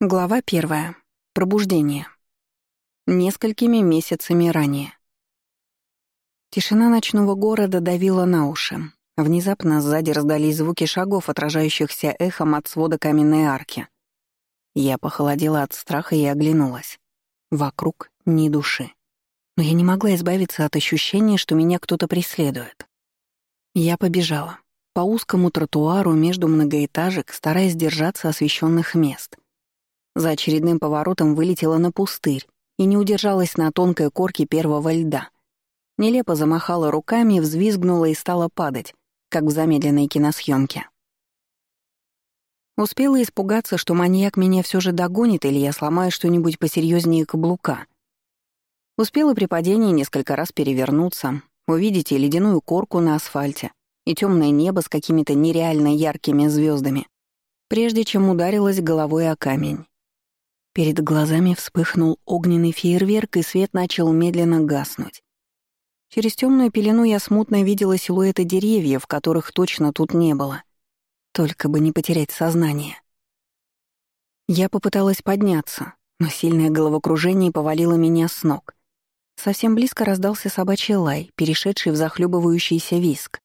Глава первая. Пробуждение. Несколькими месяцами ранее. Тишина ночного города давила на уши. Внезапно сзади раздались звуки шагов, отражающихся эхом от свода каменной арки. Я похолодела от страха и оглянулась. Вокруг ни души. Но я не могла избавиться от ощущения, что меня кто-то преследует. Я побежала. По узкому тротуару между многоэтажек, стараясь держаться освещенных мест — за очередным поворотом вылетела на пустырь и не удержалась на тонкой корке первого льда. Нелепо замахала руками, взвизгнула и стала падать, как в замедленной киносъемке. Успела испугаться, что маньяк меня все же догонит или я сломаю что-нибудь посерьезнее каблука. Успела при падении несколько раз перевернуться, увидеть и ледяную корку на асфальте, и темное небо с какими-то нереально яркими звездами, прежде чем ударилась головой о камень. Перед глазами вспыхнул огненный фейерверк, и свет начал медленно гаснуть. Через темную пелену я смутно видела силуэты деревьев, которых точно тут не было. Только бы не потерять сознание. Я попыталась подняться, но сильное головокружение повалило меня с ног. Совсем близко раздался собачий лай, перешедший в захлебывающийся виск.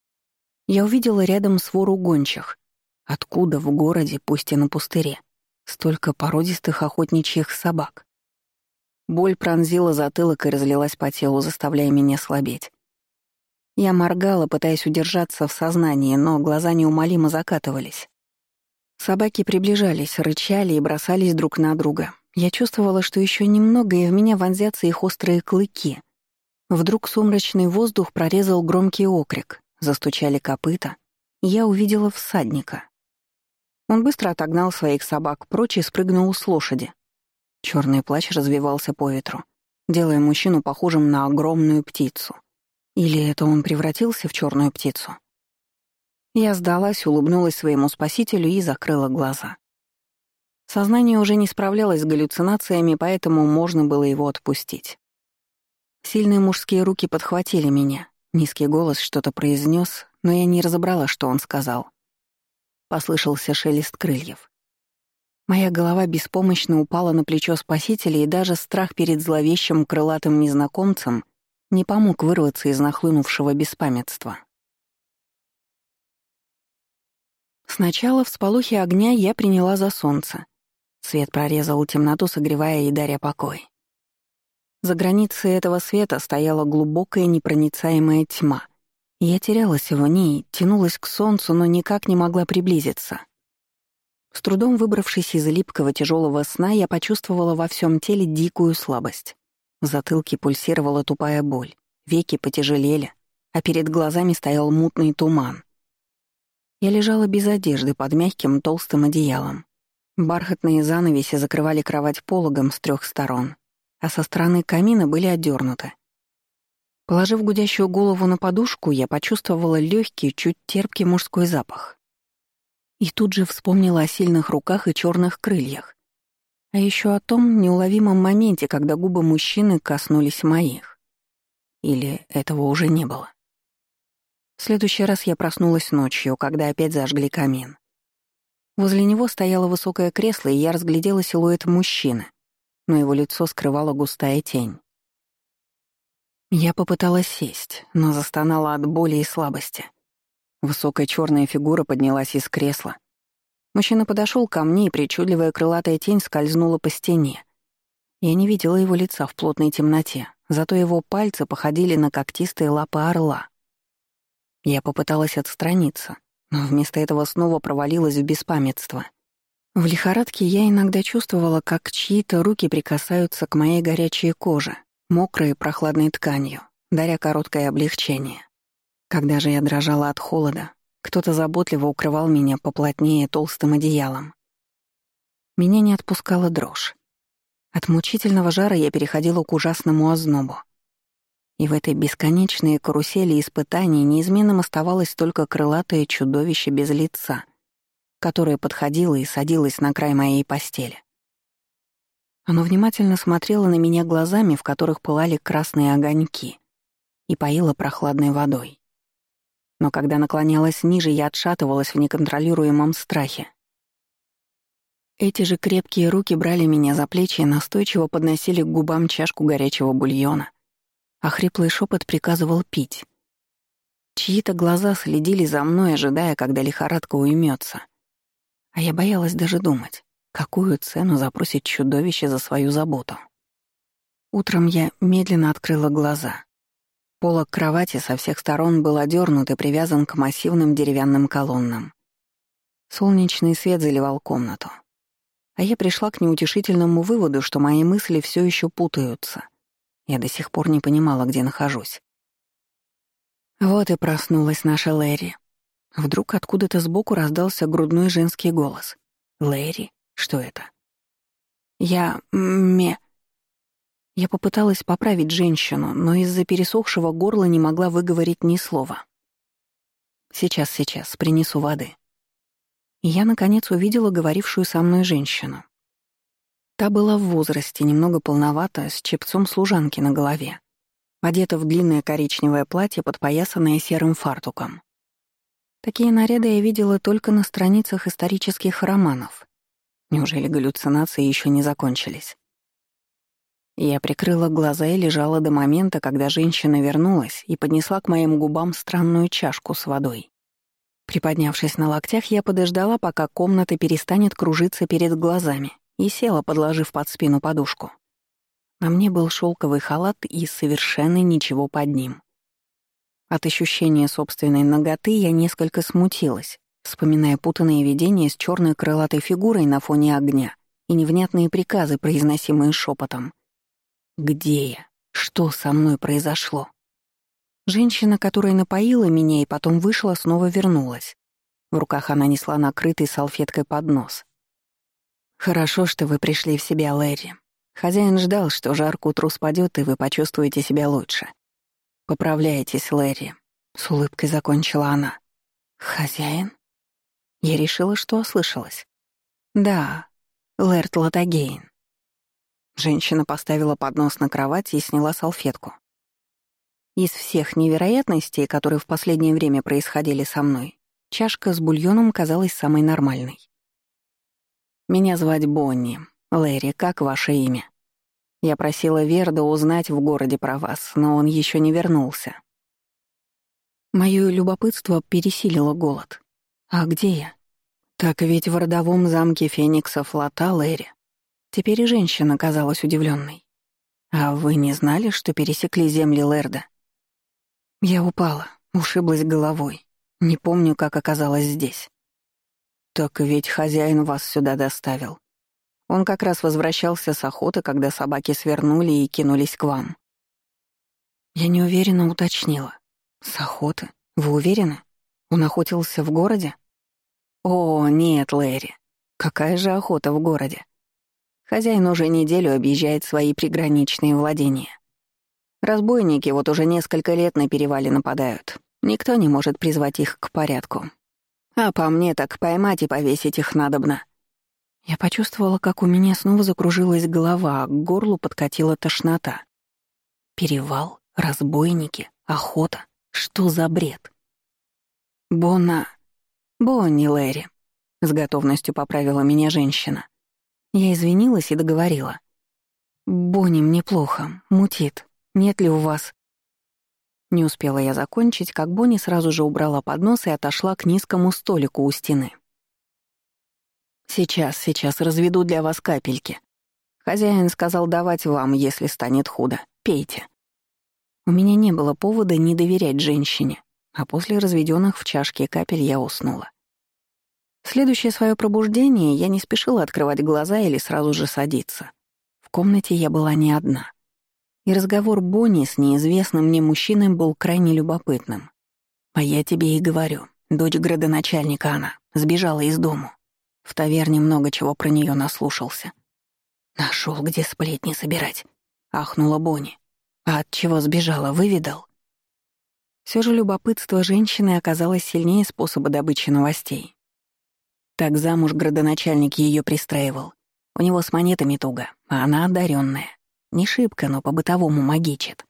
Я увидела рядом свору гончих. Откуда в городе, пусть и на пустыре? Столько породистых охотничьих собак. Боль пронзила затылок и разлилась по телу, заставляя меня слабеть. Я моргала, пытаясь удержаться в сознании, но глаза неумолимо закатывались. Собаки приближались, рычали и бросались друг на друга. Я чувствовала, что еще немного, и в меня вонзятся их острые клыки. Вдруг сумрачный воздух прорезал громкий окрик, застучали копыта. Я увидела всадника. Он быстро отогнал своих собак прочь и спрыгнул с лошади. Черный плащ развивался по ветру, делая мужчину похожим на огромную птицу. Или это он превратился в черную птицу? Я сдалась, улыбнулась своему спасителю и закрыла глаза. Сознание уже не справлялось с галлюцинациями, поэтому можно было его отпустить. Сильные мужские руки подхватили меня. Низкий голос что-то произнес, но я не разобрала, что он сказал. Послышался шелест крыльев. Моя голова беспомощно упала на плечо спасителя, и даже страх перед зловещим крылатым незнакомцем не помог вырваться из нахлынувшего беспамятства. Сначала в сполохе огня я приняла за солнце. Свет прорезал темноту, согревая и даря покой. За границей этого света стояла глубокая непроницаемая тьма, я терялась в ней, тянулась к солнцу, но никак не могла приблизиться. С трудом выбравшись из липкого тяжелого сна, я почувствовала во всем теле дикую слабость. В затылке пульсировала тупая боль, веки потяжелели, а перед глазами стоял мутный туман. Я лежала без одежды под мягким толстым одеялом. Бархатные занавеси закрывали кровать пологом с трех сторон, а со стороны камина были отдернуты. Положив гудящую голову на подушку, я почувствовала легкий, чуть терпкий мужской запах. И тут же вспомнила о сильных руках и черных крыльях. А еще о том неуловимом моменте, когда губы мужчины коснулись моих. Или этого уже не было. В следующий раз я проснулась ночью, когда опять зажгли камин. Возле него стояло высокое кресло, и я разглядела силуэт мужчины, но его лицо скрывала густая тень. Я попыталась сесть, но застонала от боли и слабости. Высокая черная фигура поднялась из кресла. Мужчина подошел ко мне, и причудливая крылатая тень скользнула по стене. Я не видела его лица в плотной темноте, зато его пальцы походили на когтистые лапы орла. Я попыталась отстраниться, но вместо этого снова провалилась в беспамятство. В лихорадке я иногда чувствовала, как чьи-то руки прикасаются к моей горячей коже, мокрой и прохладной тканью, даря короткое облегчение. Когда же я дрожала от холода, кто-то заботливо укрывал меня поплотнее толстым одеялом. Меня не отпускала дрожь. От мучительного жара я переходила к ужасному ознобу. И в этой бесконечной карусели испытаний неизменным оставалось только крылатое чудовище без лица, которое подходило и садилось на край моей постели. Оно внимательно смотрело на меня глазами, в которых пылали красные огоньки, и поило прохладной водой. Но когда наклонялась ниже, я отшатывалась в неконтролируемом страхе. Эти же крепкие руки брали меня за плечи и настойчиво подносили к губам чашку горячего бульона, а хриплый шепот приказывал пить. Чьи-то глаза следили за мной, ожидая, когда лихорадка уймется. А я боялась даже думать, какую цену запросит чудовище за свою заботу. Утром я медленно открыла глаза. Полок кровати со всех сторон был одернут и привязан к массивным деревянным колоннам. Солнечный свет заливал комнату. А я пришла к неутешительному выводу, что мои мысли все еще путаются. Я до сих пор не понимала, где нахожусь. Вот и проснулась наша Лэри. Вдруг откуда-то сбоку раздался грудной женский голос. «Лэри? Что это?» «Я... ме...» Я попыталась поправить женщину, но из-за пересохшего горла не могла выговорить ни слова. «Сейчас, сейчас, принесу воды». И я, наконец, увидела говорившую со мной женщину. Та была в возрасте, немного полновата, с чепцом служанки на голове одета в длинное коричневое платье, подпоясанное серым фартуком. Такие наряды я видела только на страницах исторических романов. Неужели галлюцинации еще не закончились? Я прикрыла глаза и лежала до момента, когда женщина вернулась и поднесла к моим губам странную чашку с водой. Приподнявшись на локтях, я подождала, пока комната перестанет кружиться перед глазами, и села, подложив под спину подушку. На мне был шелковый халат и совершенно ничего под ним. От ощущения собственной ноготы я несколько смутилась, вспоминая путанные видения с черной крылатой фигурой на фоне огня и невнятные приказы, произносимые шепотом. «Где я? Что со мной произошло?» Женщина, которая напоила меня и потом вышла, снова вернулась. В руках она несла накрытый салфеткой поднос. «Хорошо, что вы пришли в себя, Лэри. Хозяин ждал, что жар к утру спадет, и вы почувствуете себя лучше. «Поправляйтесь, Лэри», — с улыбкой закончила она. «Хозяин?» Я решила, что ослышалась. «Да, Лэрт Латагейн». Женщина поставила поднос на кровать и сняла салфетку. Из всех невероятностей, которые в последнее время происходили со мной, чашка с бульоном казалась самой нормальной. «Меня звать Бонни», «Лэри, как ваше имя?» Я просила Верда узнать в городе про вас, но он еще не вернулся. Моё любопытство пересилило голод. «А где я?» «Так ведь в родовом замке Феникса флота Лэри». Теперь и женщина казалась удивленной. «А вы не знали, что пересекли земли Лэрда?» Я упала, ушиблась головой. Не помню, как оказалась здесь. «Так ведь хозяин вас сюда доставил. Он как раз возвращался с охоты, когда собаки свернули и кинулись к вам. Я неуверенно уточнила. С охоты? Вы уверены? Он охотился в городе? О, нет, Лэри. Какая же охота в городе? Хозяин уже неделю объезжает свои приграничные владения. Разбойники вот уже несколько лет на перевале нападают. Никто не может призвать их к порядку. А по мне так поймать и повесить их надобно. Я почувствовала, как у меня снова закружилась голова, а к горлу подкатила тошнота. Перевал, разбойники, охота. Что за бред? Бонна... Бонни Лэри. С готовностью поправила меня женщина. Я извинилась и договорила. «Бонни, мне плохо. Мутит. Нет ли у вас...» Не успела я закончить, как Бонни сразу же убрала поднос и отошла к низкому столику у стены. «Сейчас, сейчас разведу для вас капельки. Хозяин сказал давать вам, если станет худо. Пейте». У меня не было повода не доверять женщине, а после разведенных в чашке капель я уснула. Следующее свое пробуждение я не спешила открывать глаза или сразу же садиться. В комнате я была не одна. И разговор Бонни с неизвестным мне мужчиной был крайне любопытным. А я тебе и говорю, дочь градоначальника она, сбежала из дому. В таверне много чего про нее наслушался. Нашел, где сплетни собирать, ахнула Бонни. А от чего сбежала, выведал? Все же любопытство женщины оказалось сильнее способа добычи новостей. Так замуж градоначальник ее пристраивал. У него с монетами туго, а она одаренная. Не шибко, но по-бытовому магичит.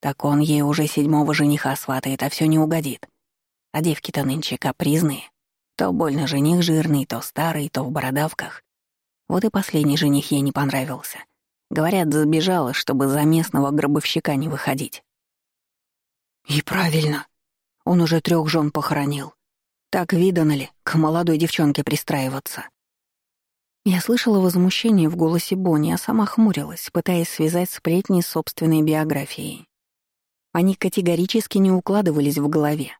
Так он ей уже седьмого жениха сватает, а все не угодит. А девки-то нынче капризные. То больно жених жирный, то старый, то в бородавках. Вот и последний жених ей не понравился. Говорят, сбежала, чтобы за местного гробовщика не выходить. И правильно. Он уже трех жен похоронил. Так видано ли, к молодой девчонке пристраиваться. Я слышала возмущение в голосе Бонни, а сама хмурилась, пытаясь связать сплетни с собственной биографией. Они категорически не укладывались в голове.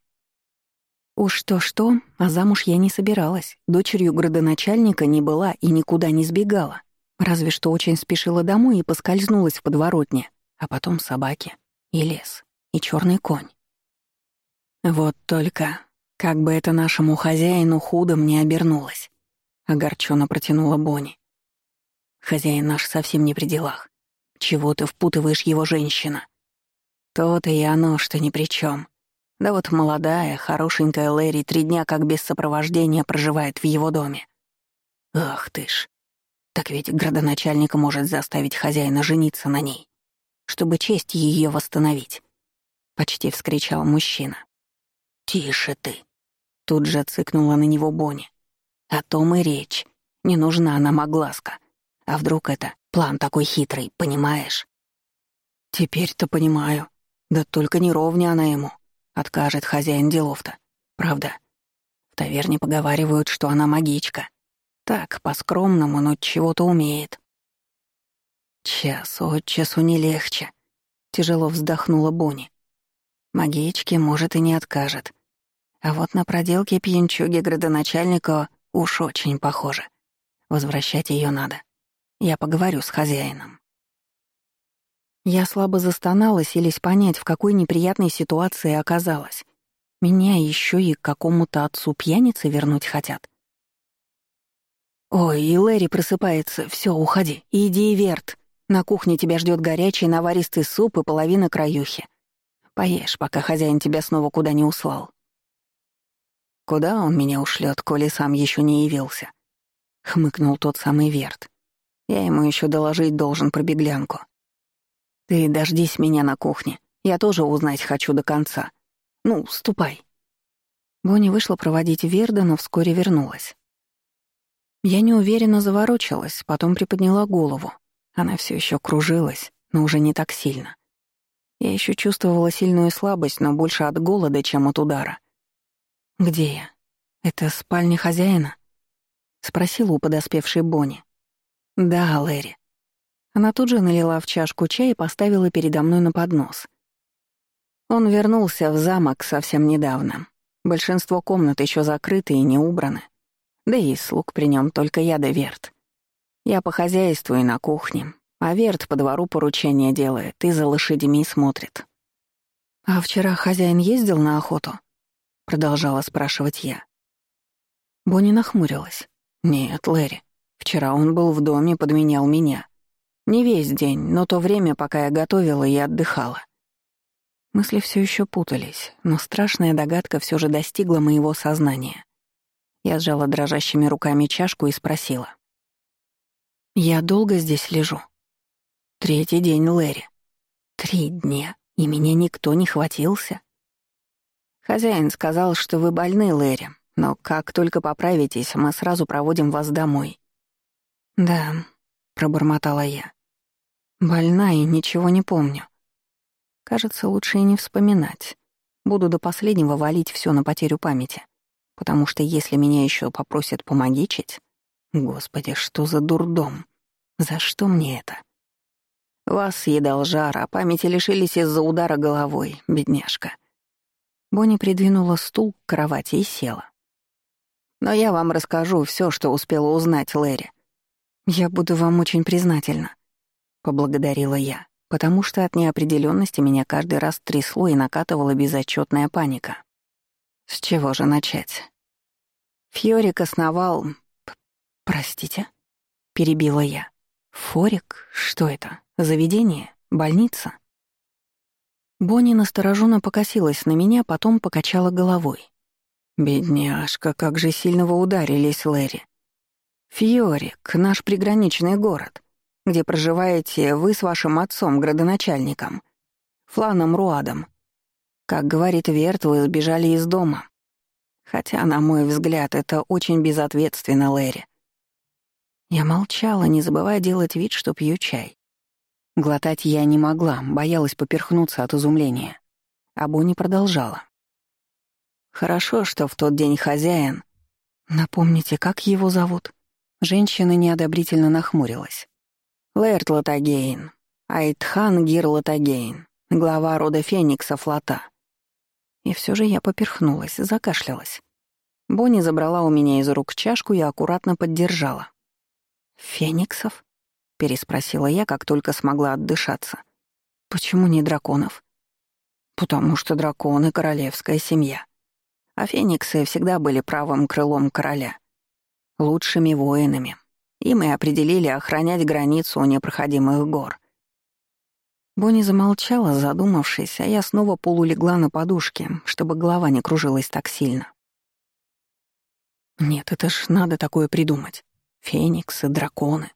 Уж то-что, а замуж я не собиралась. Дочерью градоначальника не была и никуда не сбегала. Разве что очень спешила домой и поскользнулась в подворотне. А потом собаки, и лес, и черный конь. Вот только, как бы это нашему хозяину худом не обернулось, огорченно протянула Бонни. Хозяин наш совсем не при делах. Чего ты впутываешь его женщина? То-то и оно, что ни при чем. Да вот молодая, хорошенькая Лэри три дня как без сопровождения проживает в его доме. Ах ты ж. Так ведь градоначальник может заставить хозяина жениться на ней, чтобы честь ее восстановить. Почти вскричал мужчина. «Тише ты!» Тут же цыкнула на него Бонни. «О том и речь. Не нужна нам огласка. А вдруг это план такой хитрый, понимаешь?» «Теперь-то понимаю. Да только не ровня она ему. Откажет хозяин делов-то. Правда. В таверне поговаривают, что она магичка. Так, по-скромному, но чего-то умеет. Час от часу не легче. Тяжело вздохнула Бонни. Магички, может, и не откажет. А вот на проделке пьянчуги градоначальника уж очень похоже. Возвращать ее надо. Я поговорю с хозяином. Я слабо застонала, селись понять, в какой неприятной ситуации оказалась. Меня еще и к какому-то отцу пьяницы вернуть хотят. «Ой, и Лэри просыпается. Все, уходи. Иди, Верт. На кухне тебя ждет горячий наваристый суп и половина краюхи. Поешь, пока хозяин тебя снова куда не услал». «Куда он меня ушлет, коли сам еще не явился?» — хмыкнул тот самый Верт. «Я ему еще доложить должен про беглянку. «Ты дождись меня на кухне. Я тоже узнать хочу до конца. Ну, ступай». Бонни вышла проводить Верда, но вскоре вернулась. Я неуверенно заворочилась, потом приподняла голову. Она все еще кружилась, но уже не так сильно. Я еще чувствовала сильную слабость, но больше от голода, чем от удара. «Где я? Это спальня хозяина?» — спросила у подоспевшей Бонни. «Да, Лэри. Она тут же налила в чашку чай и поставила передо мной на поднос. Он вернулся в замок совсем недавно. Большинство комнат еще закрыты и не убраны. Да и слуг при нем только я да Верт. Я по хозяйству и на кухне, а Верт по двору поручения делает и за лошадьми смотрит. «А вчера хозяин ездил на охоту?» — продолжала спрашивать я. Бонни нахмурилась. «Нет, Лэри. Вчера он был в доме, подменял меня. Не весь день, но то время, пока я готовила и отдыхала. Мысли все еще путались, но страшная догадка все же достигла моего сознания. Я сжала дрожащими руками чашку и спросила. «Я долго здесь лежу?» «Третий день, Лэри». «Три дня, и меня никто не хватился?» «Хозяин сказал, что вы больны, Лэри, но как только поправитесь, мы сразу проводим вас домой». «Да», — пробормотала я. Больна и ничего не помню. Кажется, лучше и не вспоминать. Буду до последнего валить все на потерю памяти. Потому что если меня еще попросят помогичить... Господи, что за дурдом? За что мне это? Вас съедал жар, а памяти лишились из-за удара головой, бедняжка. Бонни придвинула стул к кровати и села. Но я вам расскажу все, что успела узнать Лэри. Я буду вам очень признательна поблагодарила я, потому что от неопределенности меня каждый раз трясло и накатывала безотчетная паника. С чего же начать? Фьорик основал... Простите? Перебила я. Форик? Что это? Заведение? Больница? Бонни настороженно покосилась на меня, потом покачала головой. «Бедняжка, как же сильно вы ударились, Лэри. Фьорик, наш приграничный город где проживаете вы с вашим отцом, градоначальником, Фланом Руадом. Как говорит Верт, вы сбежали из дома. Хотя, на мой взгляд, это очень безответственно, Лэри. Я молчала, не забывая делать вид, что пью чай. Глотать я не могла, боялась поперхнуться от изумления. А Бонни продолжала. «Хорошо, что в тот день хозяин...» «Напомните, как его зовут?» Женщина неодобрительно нахмурилась. «Лэрт Латагейн. Айтхан Гир Латагейн. Глава рода Феникса Флота». И все же я поперхнулась, закашлялась. Бонни забрала у меня из рук чашку и аккуратно поддержала. «Фениксов?» — переспросила я, как только смогла отдышаться. «Почему не драконов?» «Потому что драконы — королевская семья. А фениксы всегда были правым крылом короля. Лучшими воинами. И мы определили охранять границу у непроходимых гор». Бонни замолчала, задумавшись, а я снова полулегла на подушке, чтобы голова не кружилась так сильно. Нет, это ж надо такое придумать. Фениксы, драконы.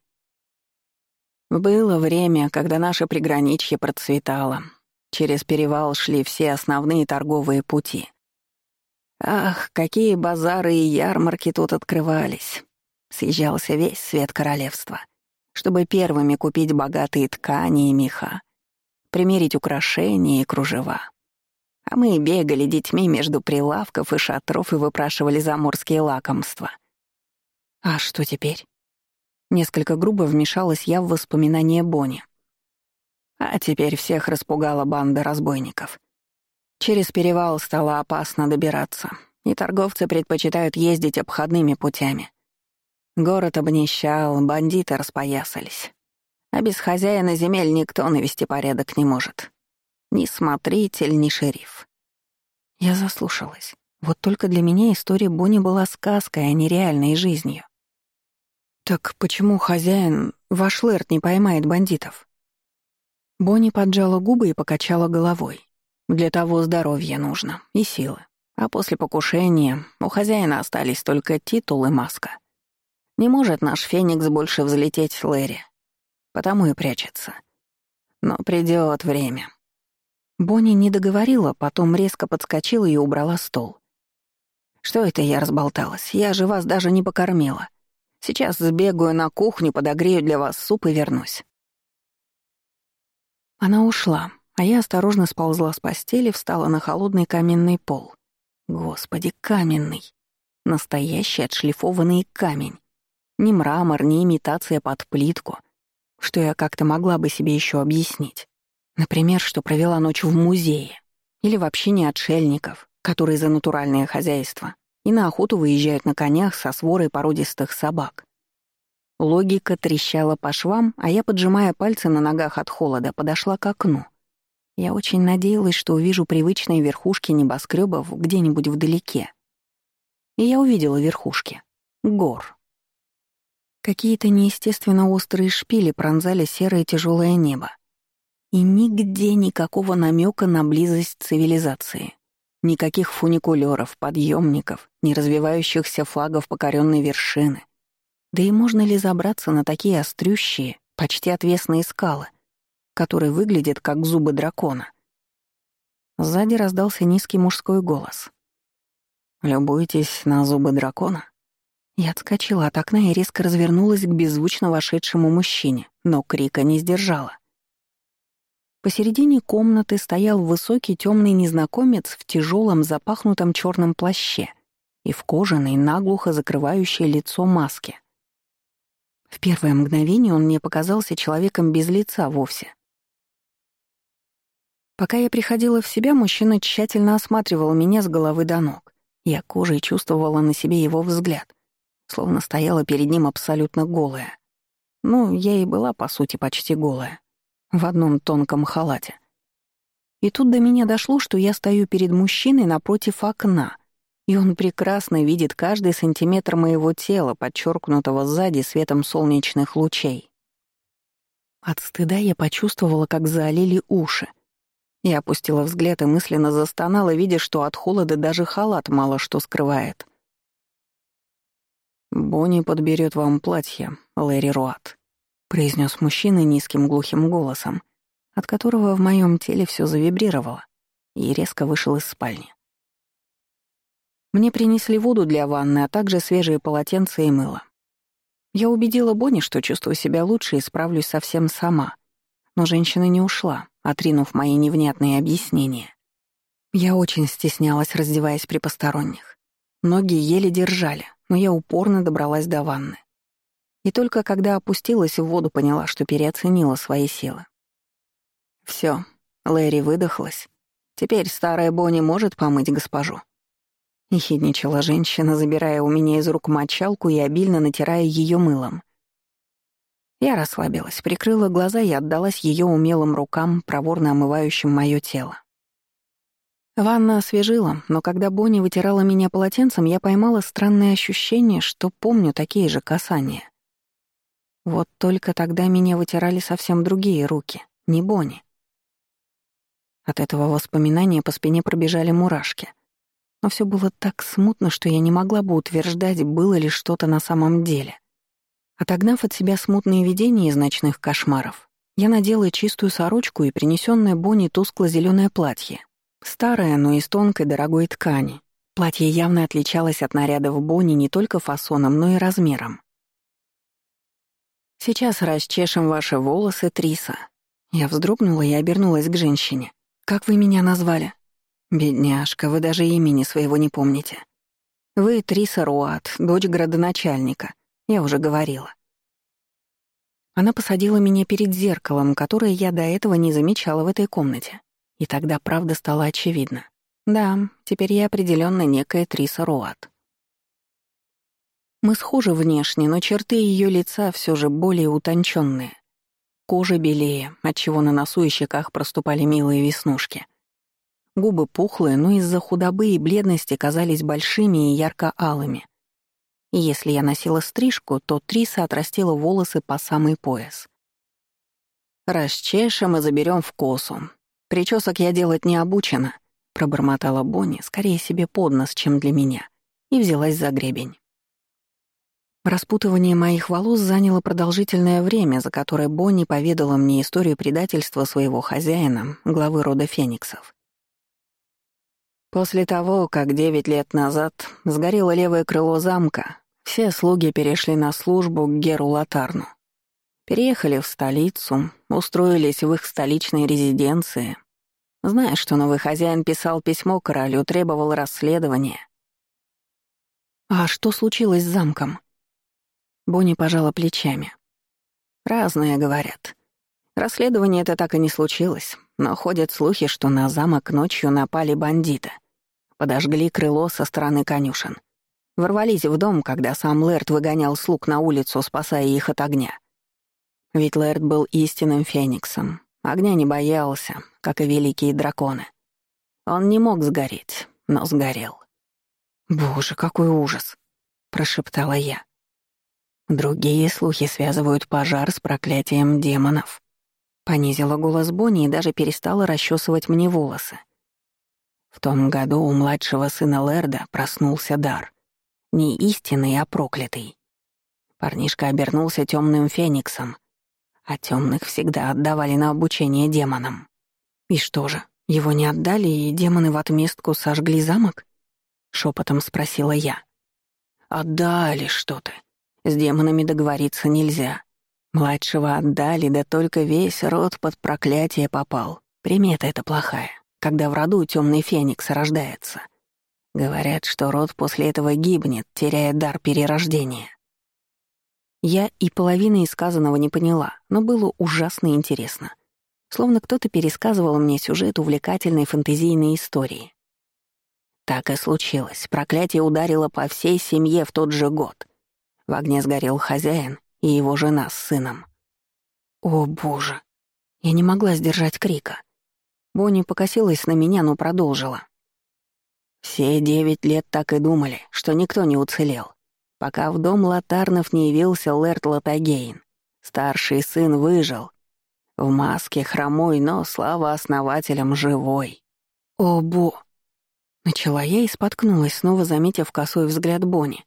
Было время, когда наше приграничье процветало. Через перевал шли все основные торговые пути. Ах, какие базары и ярмарки тут открывались. Съезжался весь свет королевства, чтобы первыми купить богатые ткани и меха, примерить украшения и кружева. А мы бегали детьми между прилавков и шатров и выпрашивали заморские лакомства. А что теперь? Несколько грубо вмешалась я в воспоминания Бонни. А теперь всех распугала банда разбойников. Через перевал стало опасно добираться, и торговцы предпочитают ездить обходными путями. Город обнищал, бандиты распоясались. А без хозяина земель никто навести порядок не может. Ни смотритель, ни шериф. Я заслушалась. Вот только для меня история Бонни была сказкой, а не реальной жизнью. «Так почему хозяин, ваш Лэрт, не поймает бандитов?» Бонни поджала губы и покачала головой. «Для того здоровья нужно и силы. А после покушения у хозяина остались только титул и маска. Не может наш Феникс больше взлететь Лэри, потому и прячется. Но придет время. Бонни не договорила, потом резко подскочила и убрала стол. «Что это я разболталась? Я же вас даже не покормила. Сейчас сбегаю на кухню, подогрею для вас суп и вернусь». Она ушла, а я осторожно сползла с постели, встала на холодный каменный пол. Господи, каменный. Настоящий отшлифованный камень. Ни мрамор, ни имитация под плитку, что я как-то могла бы себе еще объяснить. Например, что провела ночь в музее. Или вообще не отшельников, которые за натуральное хозяйство и на охоту выезжают на конях со сворой породистых собак. Логика трещала по швам, а я, поджимая пальцы на ногах от холода, подошла к окну. Я очень надеялась, что увижу привычные верхушки небоскребов где-нибудь вдалеке. И я увидела верхушки. Гор. Какие-то неестественно острые шпили пронзали серое тяжелое небо. И нигде никакого намека на близость цивилизации. Никаких фуникулеров, подъемников, не развивающихся флагов покоренной вершины. Да и можно ли забраться на такие острющие, почти отвесные скалы, которые выглядят как зубы дракона? Сзади раздался низкий мужской голос. «Любуйтесь на зубы дракона?» Я отскочила от окна и резко развернулась к беззвучно вошедшему мужчине, но крика не сдержала. Посередине комнаты стоял высокий темный незнакомец в тяжелом запахнутом черном плаще и в кожаной, наглухо закрывающей лицо маске. В первое мгновение он мне показался человеком без лица вовсе. Пока я приходила в себя, мужчина тщательно осматривал меня с головы до ног. Я кожей чувствовала на себе его взгляд, словно стояла перед ним абсолютно голая. Ну, я и была, по сути, почти голая в одном тонком халате. И тут до меня дошло, что я стою перед мужчиной напротив окна, и он прекрасно видит каждый сантиметр моего тела, подчеркнутого сзади светом солнечных лучей. От стыда я почувствовала, как залили уши. Я опустила взгляд и мысленно застонала, видя, что от холода даже халат мало что скрывает. «Бонни подберет вам платье, Лэри Руат», произнес мужчина низким глухим голосом, от которого в моем теле все завибрировало, и резко вышел из спальни. Мне принесли воду для ванны, а также свежие полотенца и мыло. Я убедила Бонни, что чувствую себя лучше и справлюсь совсем сама. Но женщина не ушла, отринув мои невнятные объяснения. Я очень стеснялась, раздеваясь при посторонних. Ноги еле держали, но я упорно добралась до ванны. И только когда опустилась в воду, поняла, что переоценила свои силы. Все, Лэри выдохлась. Теперь старая Бонни может помыть госпожу. Ехидничала женщина, забирая у меня из рук мочалку и обильно натирая ее мылом. Я расслабилась, прикрыла глаза и отдалась ее умелым рукам, проворно омывающим мое тело. Ванна освежила, но когда Бонни вытирала меня полотенцем, я поймала странное ощущение, что помню такие же касания. Вот только тогда меня вытирали совсем другие руки, не Бонни. От этого воспоминания по спине пробежали мурашки. Но все было так смутно, что я не могла бы утверждать, было ли что-то на самом деле. Отогнав от себя смутные видения из ночных кошмаров, я надела чистую сорочку и принесенное Бонни тускло зеленое платье, Старое, но из тонкой дорогой ткани. Платье явно отличалось от нарядов Бонни не только фасоном, но и размером. «Сейчас расчешем ваши волосы, Триса». Я вздрогнула и обернулась к женщине. «Как вы меня назвали?» «Бедняжка, вы даже имени своего не помните. Вы Триса Руат, дочь градоначальника. Я уже говорила». Она посадила меня перед зеркалом, которое я до этого не замечала в этой комнате. И тогда правда стала очевидна. Да, теперь я определенно некая Триса Руат. Мы схожи внешне, но черты ее лица все же более утонченные. Кожа белее, отчего на носу и щеках проступали милые веснушки. Губы пухлые, но из-за худобы и бледности казались большими и ярко-алыми. Если я носила стрижку, то Триса отрастила волосы по самый пояс. «Расчешем и заберем в косу. «Причесок я делать не обучена», — пробормотала Бонни, скорее себе под нос, чем для меня, и взялась за гребень. Распутывание моих волос заняло продолжительное время, за которое Бонни поведала мне историю предательства своего хозяина, главы рода Фениксов. После того, как девять лет назад сгорело левое крыло замка, все слуги перешли на службу к Геру Латарну. Переехали в столицу, устроились в их столичной резиденции, Зная, что новый хозяин писал письмо королю, требовал расследования. «А что случилось с замком?» Бонни пожала плечами. «Разные говорят. Расследование это так и не случилось, но ходят слухи, что на замок ночью напали бандиты. Подожгли крыло со стороны конюшен. Ворвались в дом, когда сам Лэрд выгонял слуг на улицу, спасая их от огня. Ведь Лэрд был истинным фениксом, огня не боялся, как и великие драконы. Он не мог сгореть, но сгорел. «Боже, какой ужас!» — прошептала я. Другие слухи связывают пожар с проклятием демонов. Понизила голос Бонни и даже перестала расчесывать мне волосы. В том году у младшего сына Лерда проснулся дар. Не истинный, а проклятый. Парнишка обернулся темным фениксом, а темных всегда отдавали на обучение демонам. «И что же, его не отдали, и демоны в отместку сожгли замок?» — шепотом спросила я. «Отдали что то С демонами договориться нельзя. Младшего отдали, да только весь род под проклятие попал. Примета это плохая, когда в роду темный феникс рождается. Говорят, что род после этого гибнет, теряя дар перерождения». Я и половины сказанного не поняла, но было ужасно интересно словно кто-то пересказывал мне сюжет увлекательной фэнтезийной истории. Так и случилось. Проклятие ударило по всей семье в тот же год. В огне сгорел хозяин и его жена с сыном. О, боже! Я не могла сдержать крика. Бонни покосилась на меня, но продолжила. Все девять лет так и думали, что никто не уцелел, пока в дом Латарнов не явился Лэрт Латагейн. Старший сын выжил в маске, хромой, но, слава основателям, живой. «О, Бо!» Начала я и споткнулась, снова заметив косой взгляд Бонни.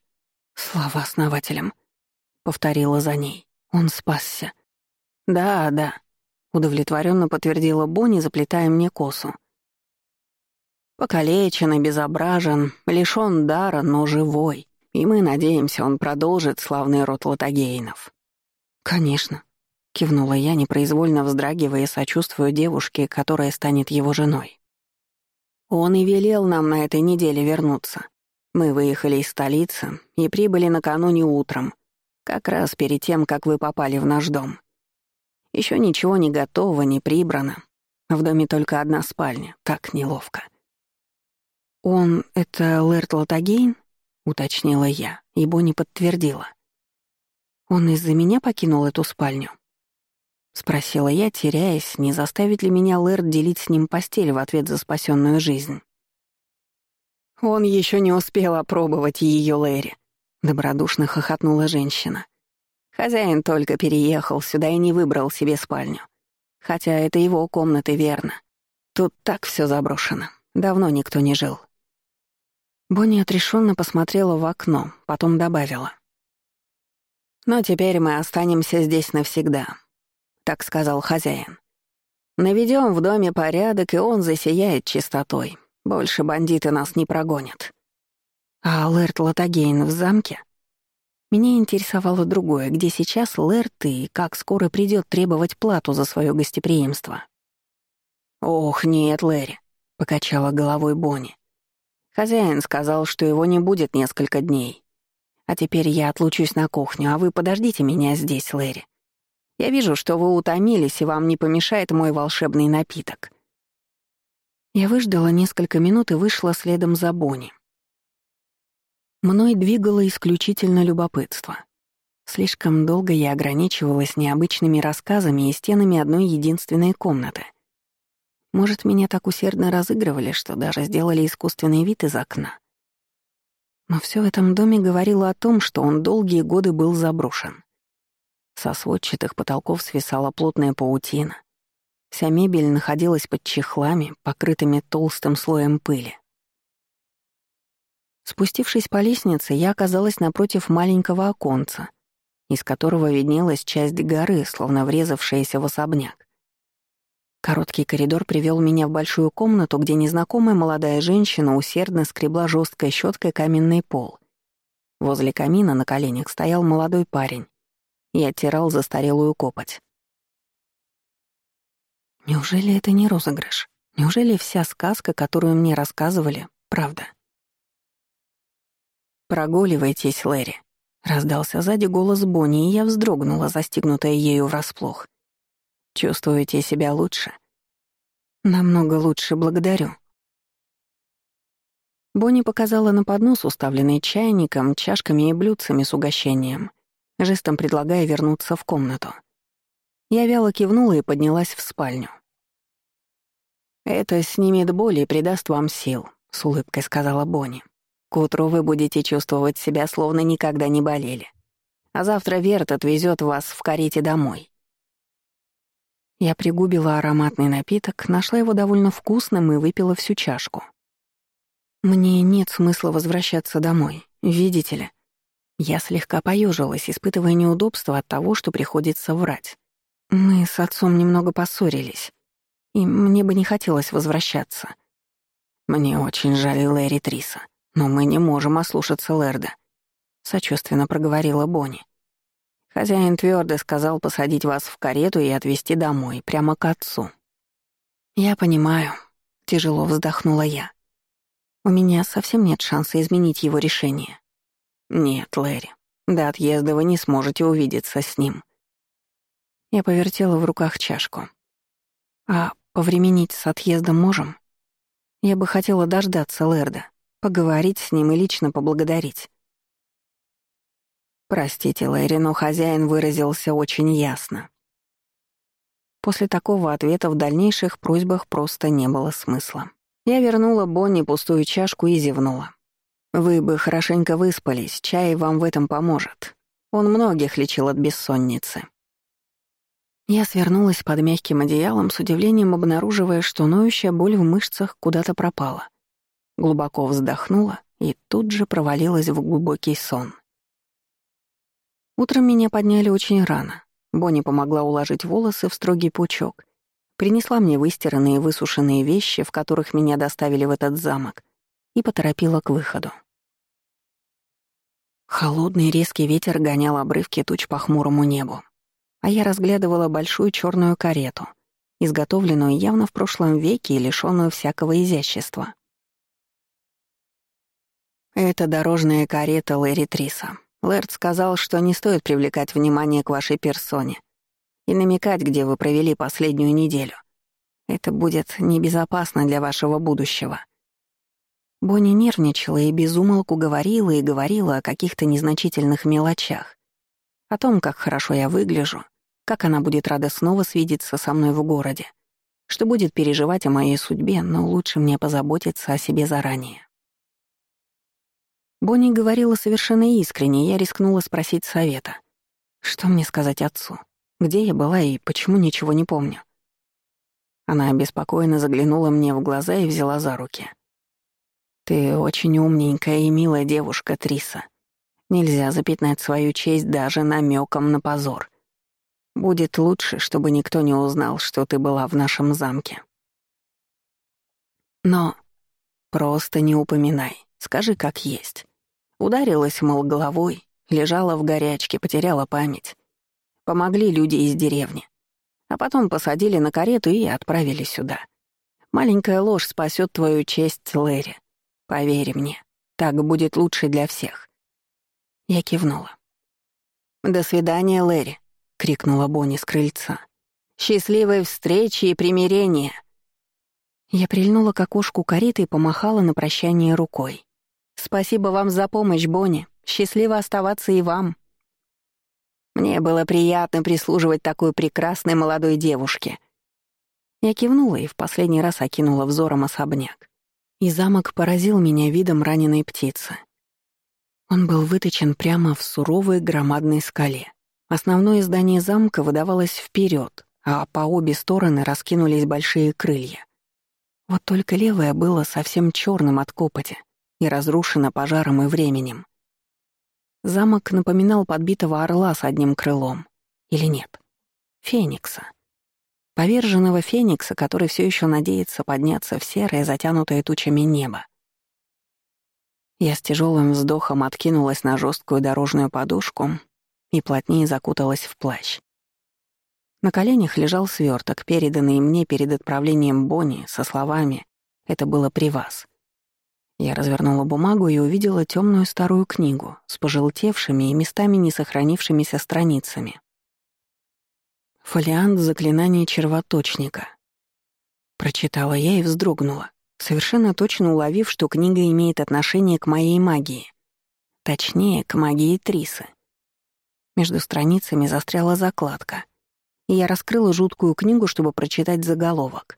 «Слава основателям!» — повторила за ней. «Он спасся». «Да, да», — удовлетворенно подтвердила Бонни, заплетая мне косу. Покалечен и безображен, лишён дара, но живой, И мы надеемся, он продолжит славный род Латагейнов». «Конечно», — кивнула я, непроизвольно вздрагивая и сочувствуя девушке, которая станет его женой. «Он и велел нам на этой неделе вернуться. Мы выехали из столицы и прибыли накануне утром, как раз перед тем, как вы попали в наш дом. Еще ничего не готово, не прибрано. В доме только одна спальня, так неловко». «Он — это Лэрт Латагейн?» — уточнила я, и Бонни подтвердила. «Он из-за меня покинул эту спальню?» Спросила я, теряясь, не заставит ли меня Лэрд делить с ним постель в ответ за спасенную жизнь. «Он еще не успел опробовать ее Лэри», — добродушно хохотнула женщина. «Хозяин только переехал сюда и не выбрал себе спальню. Хотя это его комнаты, верно. Тут так все заброшено. Давно никто не жил. Бонни отрешенно посмотрела в окно, потом добавила. «Но теперь мы останемся здесь навсегда», — так сказал хозяин. «Наведем в доме порядок, и он засияет чистотой. Больше бандиты нас не прогонят». «А Лэрт Латагейн в замке?» Меня интересовало другое, где сейчас Лэрт и как скоро придет требовать плату за свое гостеприимство. «Ох, нет, Лэри», — покачала головой Бонни. Хозяин сказал, что его не будет несколько дней. А теперь я отлучусь на кухню, а вы подождите меня здесь, Лэри. Я вижу, что вы утомились, и вам не помешает мой волшебный напиток». Я выждала несколько минут и вышла следом за Бонни. Мной двигало исключительно любопытство. Слишком долго я ограничивалась необычными рассказами и стенами одной единственной комнаты. Может, меня так усердно разыгрывали, что даже сделали искусственный вид из окна. Но все в этом доме говорило о том, что он долгие годы был заброшен. Со сводчатых потолков свисала плотная паутина. Вся мебель находилась под чехлами, покрытыми толстым слоем пыли. Спустившись по лестнице, я оказалась напротив маленького оконца, из которого виднелась часть горы, словно врезавшаяся в особняк. Короткий коридор привел меня в большую комнату, где незнакомая молодая женщина усердно скребла жесткой щеткой каменный пол. Возле камина на коленях стоял молодой парень и оттирал застарелую копоть. Неужели это не розыгрыш? Неужели вся сказка, которую мне рассказывали, правда? «Прогуливайтесь, Лэри», — раздался сзади голос Бонни, и я вздрогнула, застигнутая ею врасплох. Чувствуете себя лучше? Намного лучше, благодарю. Бонни показала на поднос, уставленный чайником, чашками и блюдцами с угощением, жестом предлагая вернуться в комнату. Я вяло кивнула и поднялась в спальню. «Это снимет боль и придаст вам сил», — с улыбкой сказала Бонни. «К утру вы будете чувствовать себя, словно никогда не болели. А завтра Верт отвезет вас в карете домой. Я пригубила ароматный напиток, нашла его довольно вкусным и выпила всю чашку. Мне нет смысла возвращаться домой, видите ли. Я слегка поежилась, испытывая неудобство от того, что приходится врать. Мы с отцом немного поссорились, и мне бы не хотелось возвращаться. Мне очень жаль Лэри Триса, но мы не можем ослушаться Лэрда, сочувственно проговорила Бонни. Хозяин твердо сказал посадить вас в карету и отвезти домой, прямо к отцу. «Я понимаю», — тяжело вздохнула я. «У меня совсем нет шанса изменить его решение». «Нет, Лэри, до отъезда вы не сможете увидеться с ним». Я повертела в руках чашку. «А повременить с отъездом можем? Я бы хотела дождаться Лэрда, поговорить с ним и лично поблагодарить. Простите, Лэри, но хозяин выразился очень ясно. После такого ответа в дальнейших просьбах просто не было смысла. Я вернула Бонни пустую чашку и зевнула. «Вы бы хорошенько выспались, чай вам в этом поможет. Он многих лечил от бессонницы». Я свернулась под мягким одеялом, с удивлением обнаруживая, что ноющая боль в мышцах куда-то пропала. Глубоко вздохнула и тут же провалилась в глубокий сон. Утром меня подняли очень рано. Бонни помогла уложить волосы в строгий пучок, принесла мне выстиранные и высушенные вещи, в которых меня доставили в этот замок, и поторопила к выходу. Холодный резкий ветер гонял обрывки туч по хмурому небу, а я разглядывала большую черную карету, изготовленную явно в прошлом веке и лишенную всякого изящества. Это дорожная карета Лэри Триса. Лэрд сказал, что не стоит привлекать внимание к вашей персоне и намекать, где вы провели последнюю неделю. Это будет небезопасно для вашего будущего. Бонни нервничала и безумолку говорила и говорила о каких-то незначительных мелочах. О том, как хорошо я выгляжу, как она будет рада снова свидеться со мной в городе, что будет переживать о моей судьбе, но лучше мне позаботиться о себе заранее. Бонни говорила совершенно искренне, и я рискнула спросить совета. Что мне сказать отцу? Где я была и почему ничего не помню? Она обеспокоенно заглянула мне в глаза и взяла за руки. «Ты очень умненькая и милая девушка, Триса. Нельзя запятнать свою честь даже намеком на позор. Будет лучше, чтобы никто не узнал, что ты была в нашем замке. Но просто не упоминай, скажи как есть. Ударилась, мол, головой, лежала в горячке, потеряла память. Помогли люди из деревни. А потом посадили на карету и отправили сюда. Маленькая ложь спасет твою честь, Лэри. Поверь мне, так будет лучше для всех. Я кивнула. «До свидания, Лэри», — крикнула Бонни с крыльца. «Счастливой встречи и примирения!» Я прильнула к окошку кареты и помахала на прощание рукой. «Спасибо вам за помощь, Бонни. Счастливо оставаться и вам». Мне было приятно прислуживать такой прекрасной молодой девушке. Я кивнула и в последний раз окинула взором особняк. И замок поразил меня видом раненой птицы. Он был выточен прямо в суровой громадной скале. Основное здание замка выдавалось вперед, а по обе стороны раскинулись большие крылья. Вот только левое было совсем черным от копоти и разрушено пожаром и временем. Замок напоминал подбитого орла с одним крылом. Или нет? Феникса. Поверженного феникса, который все еще надеется подняться в серое, затянутое тучами небо. Я с тяжелым вздохом откинулась на жесткую дорожную подушку и плотнее закуталась в плащ. На коленях лежал сверток, переданный мне перед отправлением Бонни со словами «Это было при вас». Я развернула бумагу и увидела темную старую книгу с пожелтевшими и местами не сохранившимися страницами. Фолиант заклинания червоточника. Прочитала я и вздрогнула, совершенно точно уловив, что книга имеет отношение к моей магии. Точнее, к магии Трисы. Между страницами застряла закладка, и я раскрыла жуткую книгу, чтобы прочитать заголовок.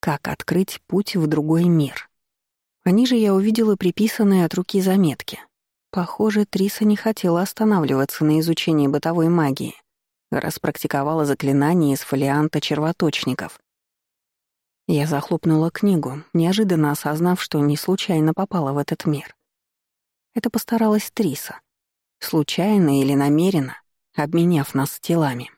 «Как открыть путь в другой мир». А ниже я увидела приписанные от руки заметки. Похоже, Триса не хотела останавливаться на изучении бытовой магии, раз практиковала заклинания из фолианта червоточников. Я захлопнула книгу, неожиданно осознав, что не случайно попала в этот мир. Это постаралась Триса. Случайно или намеренно, обменяв нас телами.